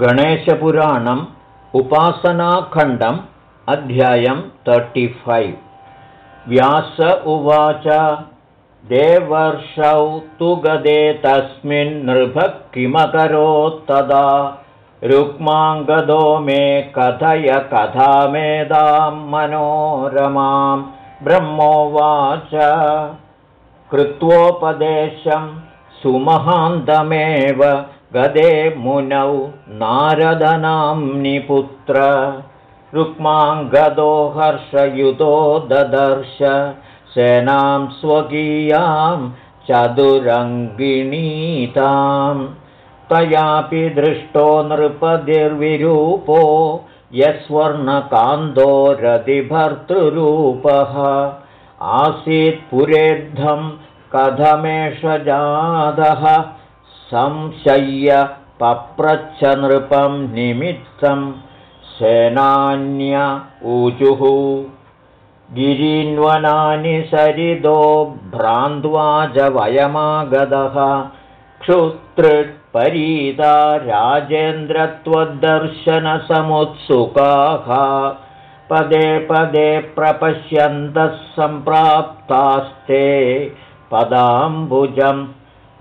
गणेशपुराणम् उपासनाखण्डम् अध्यायं तर्टिफैव् व्यास उवाच देवर्षौ तु गदे तस्मिन् नृभः किमकरोत्तदा रुक्माङ्गदो मे कथय कथामेदां मनोरमां। ब्रह्मोवाच कृत्वोपदेशं सुमहान्तमेव गदे मुनौ नारदनाम्निपुत्र रुक्माङ्गदो हर्षयुतो ददर्श। सेनां स्वकीयां चतुरङ्गिणीतां तयापि दृष्टो नृपतिर्विरूपो यस्वर्णकान्दो रतिभर्तृरूपः। आसीत्पुरेद्धं कथमेष जातः संशय्य पप्रच्छ नृपं निमित्तं सेनान्य ऊचुः। गिरीन्वनानि सरिदो भ्रान्त्वा च वयमागतः। क्षुतृपरीता राजेन्द्रत्वदर्शनसमुत्सुकाः। पदे पदे प्रपश्यन्तः सम्प्राप्तास्ते पदाम्बुजम्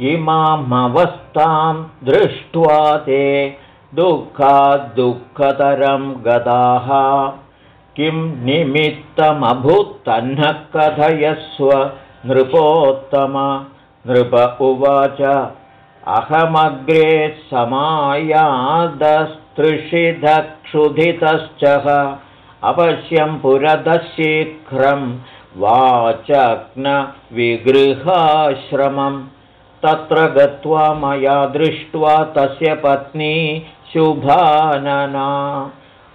इमामवस्थां दृष्ट्वा ते दुःखाद्दुःखतरं गताः। किं निमित्तमभूत्तह्नः कथयस्व नृपोत्तम नृप उवाच अहमग्रे समायादस्तृषिधक्षुधितश्च अवश्यं पुरतः शीघ्रं वाचग्नविगृहाश्रमम् तत्र गत्वा मया दृष्ट्वा तस्य पत्नी शुभानना।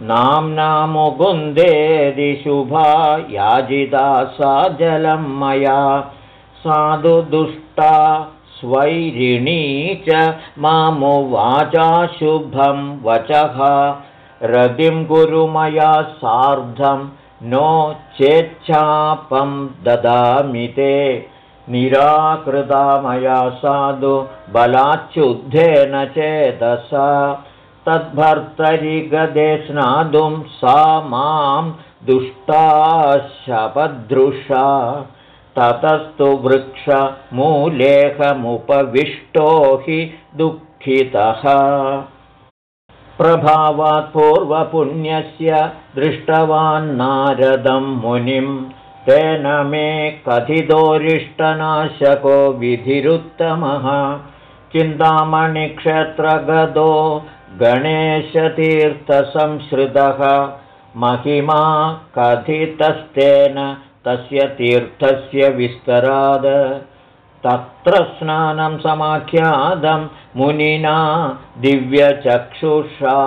नाम्ना मुकुन्देदि शुभा याजिता सा जलं मया। साधु दुष्टा स्वैरिणी च मामुवाचा शुभं वचः। रतिं कुरु मया सार्धं नो चेच्छापं ददामि ते निराकृता मया साधु बलाच्युद्धेन चेतसा। तद्भर्तरि गदे स्नातुं सा मां दुष्टाशपदृशा ततस्तु वृक्षमूलेखमुपविष्टो हि दुःखितः। प्रभावात् पूर्वपुण्यस्य दृष्टवान्नारदं मुनिम् तेन मे कथितोरिष्टनाशको विधिरुत्तमः। चिन्तामणिक्षेत्रगतो गणेशतीर्थसंश्रितः महिमा कथितस्तेन तस्य तीर्थस्य विस्तराद। तत्र स्नानं समाख्यातं मुनिना दिव्यचक्षुषा।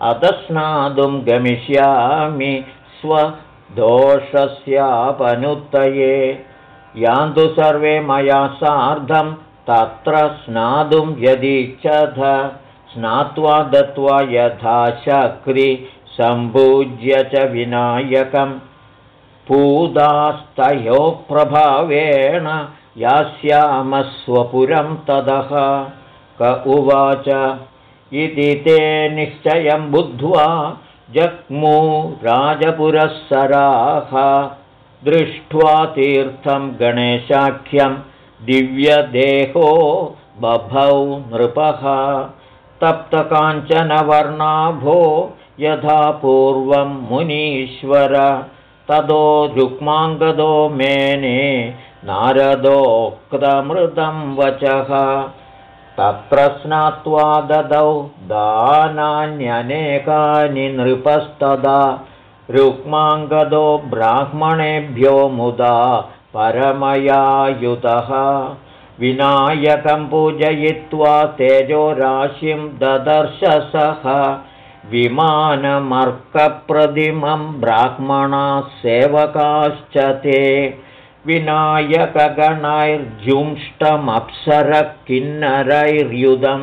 अतस्नातुं गमिष्यामि स्व दोषस्यापनुत्तये। यान्तु सर्वे मया सार्धं तत्र स्नातुं यदीच्छथ। स्नात्वा दत्त्वा यथा शक्रि सम्पूज्य च विनायकं पूदास्तयोः प्रभावेण यास्यामस्वपुरं ततः क उवाच इति ते निश्चयं बुद्ध्वा जग्मू राजपुरःसराः। दृष्ट्वा तीर्थं गणेशाख्यं दिव्यदेहो बभौ नृपः। तप्तकाञ्चनवर्णाभो यथा पूर्वं मुनीश्वर। ततो रुक्माङ्गदो मेने नारदोक्तमृतं वचः तत्र स्नात्वा ददौ दानान्यनेकानि नृपस्तदा। रुक्माङ्गदो ब्राह्मणेभ्यो मुदा परमयायुतः। विनायकं पूजयित्वा तेजोराशिं ददर्शसः विमानमर्कप्रतिमं ब्राह्मणाः सेवकाश्च ते विनायकगणैर्जुंष्टमप्सरः किन्नरैर्युधं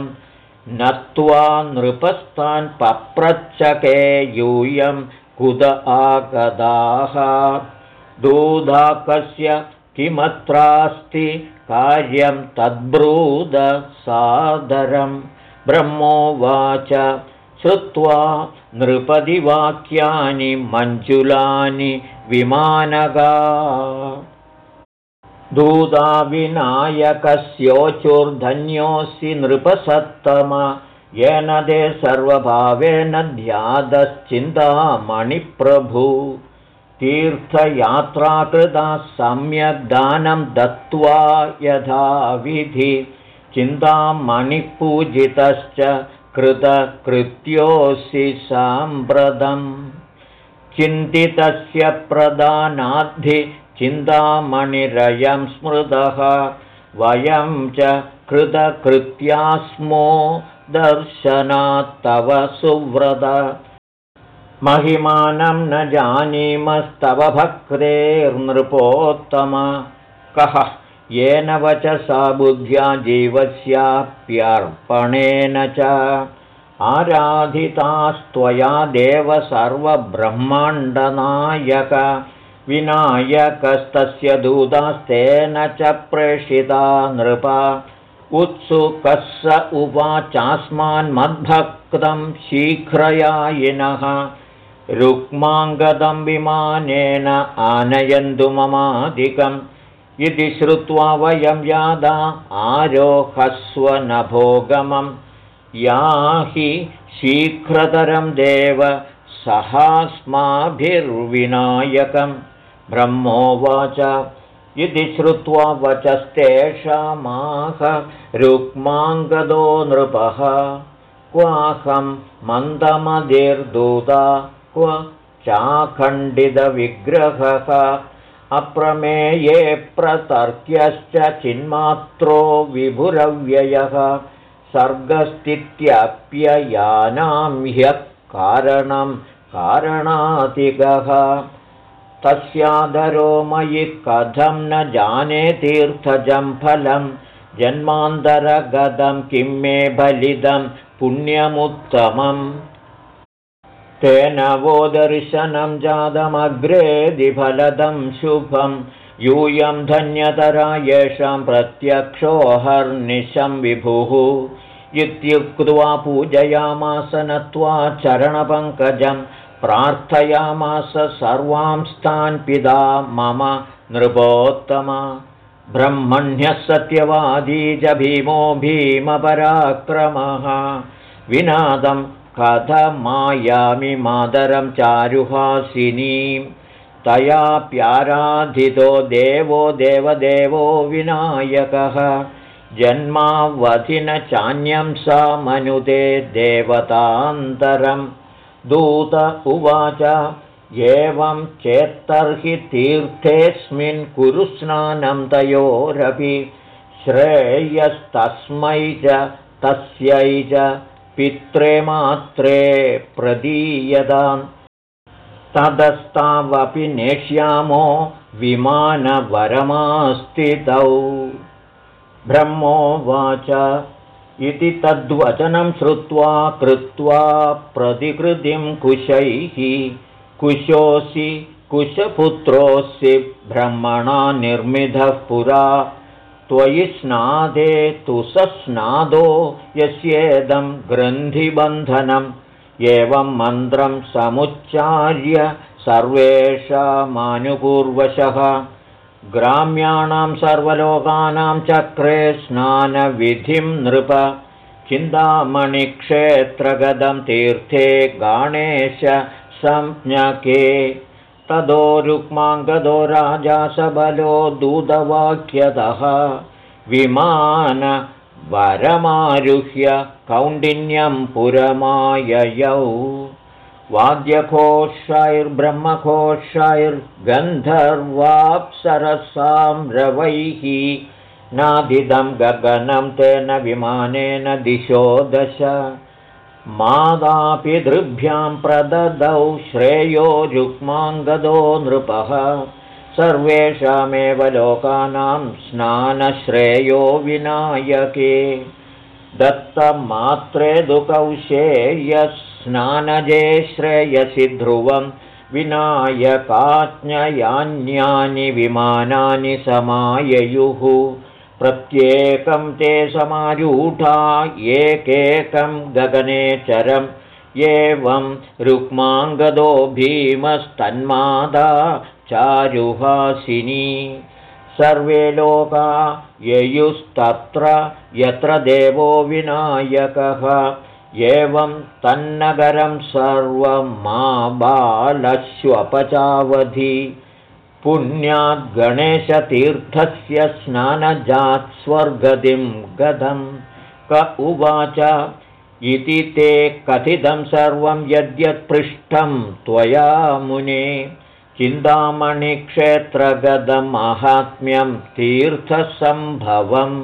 नत्वा नृपस्तान् पप्रच्छके यूयं कुद आगदाः। दूधाकस्य किमत्रास्ति कार्यं तद्ब्रूद सादरं ब्रह्मोवाच श्रुत्वा नृपतिवाक्यानि मञ्जुलानि विमानगा दूताविनायकस्योचुर्धन्योऽसि नृपसत्तम। येन ते सर्वभावेन ध्यातश्चिन्तामणिप्रभु। तीर्थयात्राकृता सम्यग् दानं दत्त्वा यथा विधि। चिन्तामणिपूजितश्च कृतकृत्योऽसि साम्प्रतम् चिन्तितस्य प्रदानाद्धि चिन्तामणिरयं स्मृतः वयं च कृतकृत्या स्मो दर्शनात्तव सुव्रत। महिमानं न जानीमस्तव भक्तेर्नृपोत्तम। कः येन वचसा बुद्ध्या जीवस्याप्यर्पणेन च। आराधितास्त्वया देव सर्वब्रह्माण्डनायक विनायकस्तस्य दूतास्तेन च प्रेषिता नृप। उत्सुकः स उवाचास्मान्मद्भक्तं शीघ्रयायिनः। रुक्माङ्गदं विमानेन आनयन्तु ममाधिकम् इति श्रुत्वा वयं यादा आरोहस्वनभोगमं याहि शीघ्रतरं देव सहास्माभिर्विनायकं ब्रह्मोवाच इति श्रुत्वा वचस्तेषामाह रुक्माङ्गदो नृपः। क्वाहं मन्दमधिर्दूता क्व चाखण्डितविग्रहः। अप्रमेये प्रतर्क्यश्च चिन्मात्रो विभुरव्ययः। सर्गस्थित्यप्ययानां ह्यः कारणं कारणातिगः तस्यादरो मयि कथं न जाने तीर्थजं फलं जन्मान्तरगतं किं मे बलिदं पुण्यमुत्तमम्। तेन वो दर्शनं जातमग्रेदिफलदं शुभं यूयं धन्यतरा येषां प्रत्यक्षोऽहर्निशं विभुः। इत्युक्त्वा पूजयामास नत्वा चरणपङ्कजं प्रार्थयामास सर्वांस्तान् पिता मम नृपोत्तम। ब्रह्मण्यः सत्यवादी च भीमो भीमपराक्रमः। विनादं कथमायामि मातरं चारुहासिनीं तयाप्याराधितो देवो देवदेवो विनायकः। जन्मावधिन चान्यं सा मनुते देवतान्तरं दूत उवाच एवं चेत्तर्हि तीर्थेऽस्मिन् कुरु स्नानं तयोरपि श्रेयस्तस्मै च तस्यै च पित्रे मात्रे प्रदीयताम्। तदस्तावपि नेष्यामो विमानवरमास्तितौ ब्रह्मोवाच इति तद्वचनं श्रुत्वा कृत्वा प्रतिकृतिं कुशैः। कुशोऽसि कुशपुत्रोऽसि ब्रह्मणा निर्मितः पुरा। त्वयि स्नादे तु सस्नादो यस्येदं ग्रन्थिबन्धनम् एवं मन्त्रं समुच्चार्य सर्वेषामानुपूर्वशः ग्राम्याणां सर्वलोकानां चक्रे स्नानविधिं नृप चिन्तामणिक्षेत्रगदं तीर्थे गाणेश संज्ञके। तदो रुक्माङ्गदो राजा सबलो दूतवाक्यतः। विमानवरमारुह्य कौण्डिन्यं पुरमाययौ वाद्यघोषैर्ब्रह्मघोषैर्गन्धर्वाप्सरसां रवैः नादिदं गगनं तेन विमानेन दिशो दश। मादापितृभ्यां प्रददौ श्रेयो रुक्माङ्गदो नृपः। सर्वेषामेव लोकानां स्नानश्रेयो विनायके। दत्तमात्रे दुकौशेयस्नानजे श्रेयसि ध्रुवं विनायकाज्ञयान्यानि विमानानि समाययुः। प्रत्येकं ते समारूढा एकेकं गगनेचरम् एवं रुक्माङ्गदो भीमस्तन्मादा चारुहासिनी। सर्वे लोका ययुस्तत्र यत्र देवो विनायकः एवं तन्नगरं सर्वं मा बालश्वपचावधि पुण्याद्गणेशतीर्थस्य स्नानजात् स्वर्गतिं गतं क उवाच इति ते कथितं सर्वं यद्यत्पृष्ठं त्वया मुने। चिन्तामणिक्षेत्रगतमाहात्म्यं तीर्थसम्भवम्।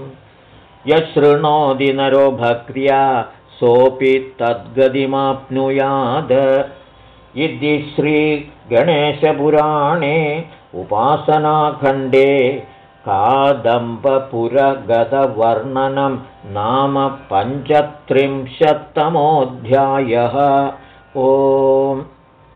यशृणोति नरो भक्र्या सोऽपि तद्गतिमाप्नुयाद। इति श्रीगणेशपुराणे उपासनाखण्डे कादम्बपुरगतवर्णनं नाम पञ्चत्रिंशत्तमोऽध्यायः। ओ